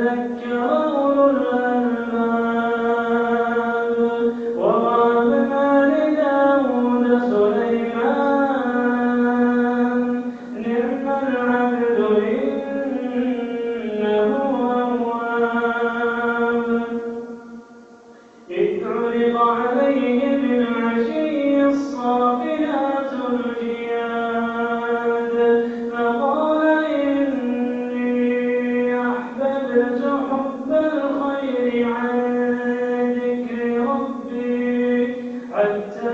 يذكر أولو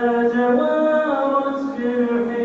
جوارت في الحلم